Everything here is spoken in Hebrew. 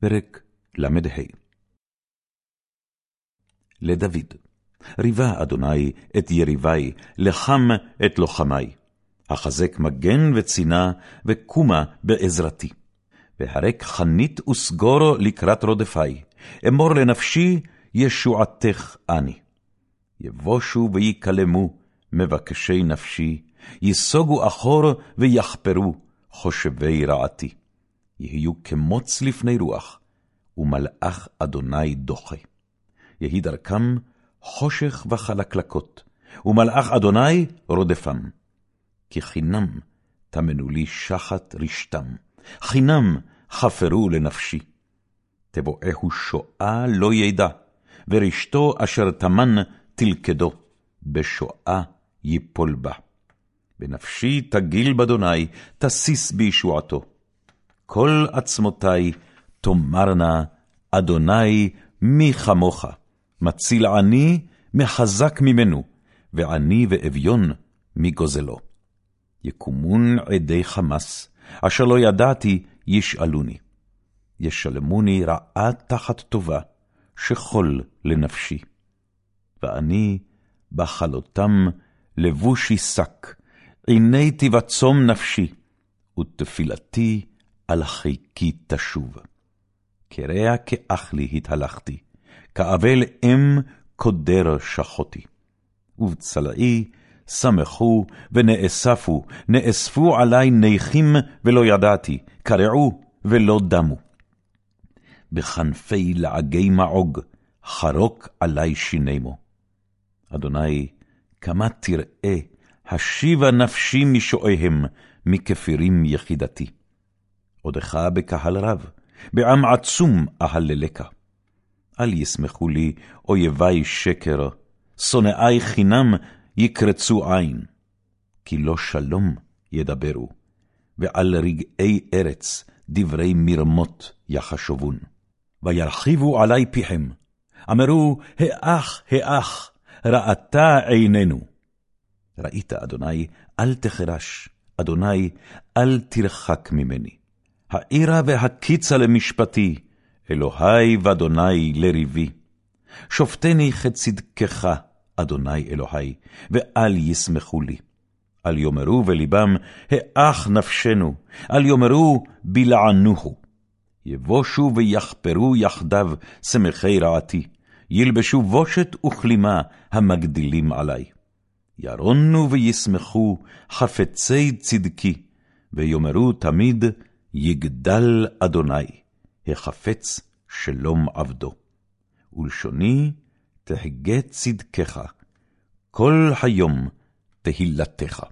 פרק ל"ה לדוד, ריבה אדוני את יריבי, לחם את לוחמי. החזק מגן וצינה, וקומה בעזרתי. והרק חנית וסגור לקראת רודפי, אמור לנפשי, ישועתך אני. יבושו ויקלמו, מבקשי נפשי, ייסוגו אחור ויחפרו, חושבי רעתי. יהיו כמוץ לפני רוח, ומלאך אדוני דוחה. יהי דרכם חושך וחלקלקות, ומלאך אדוני רודפם. כי חינם טמנו לי שחת רשתם, חינם חפרו לנפשי. תבואהו שואה לא ידע, ורשתו אשר טמן תלכדו, בשואה יפול בה. בנפשי תגיל באדוני, תסיס בישועתו. כל עצמותי תאמרנה, אדוני מי כמוך, מציל עני מחזק ממנו, ועני ואביון מגוזלו. יקומון עדי חמס, אשר לא ידעתי ישאלוני. ישלמוני רעה תחת טובה, שכול לנפשי. ואני בחלותם לבושי שק, עיני תבצום נפשי, ותפילתי על חיקי תשוב. קרע כאח לי התהלכתי, כאבל אם קודר שחותי. ובצלעי שמחו ונאספו, נאספו עלי ניחים ולא ידעתי, קרעו ולא דמו. בכנפי לעגי מעוג, חרוק עלי שינימו. אדוני, כמה תראה, השיבה נפשי משועיהם, מכפירים יחידתי. עודך בקהל רב, בעם עצום אהללך. אל ישמחו לי אויבי שקר, שונאי חינם יקרצו עין. כי לא שלום ידברו, ועל רגעי ארץ דברי מרמות יחשבון. וירחיבו עלי פיכם, אמרו, האח, האח, ראתה עינינו. ראית, אדוני, אל תחרש, אדוני, אל תרחק ממני. העירה והקיצה למשפטי, אלוהי ואדוני לריבי. שופטני כצדקך, אדוני אלוהי, ואל ישמחו לי. אל יאמרו בלבם, האח נפשנו, אל יאמרו בלענוהו. יבושו ויחפרו יחדיו שמחי רעתי, ילבשו בושת וכלימה המגדילים עלי. ירונו וישמחו חפצי צדקי, ויאמרו תמיד, יגדל אדוני, החפץ שלום עבדו. ולשוני תהגה צדקך, כל היום תהילתך.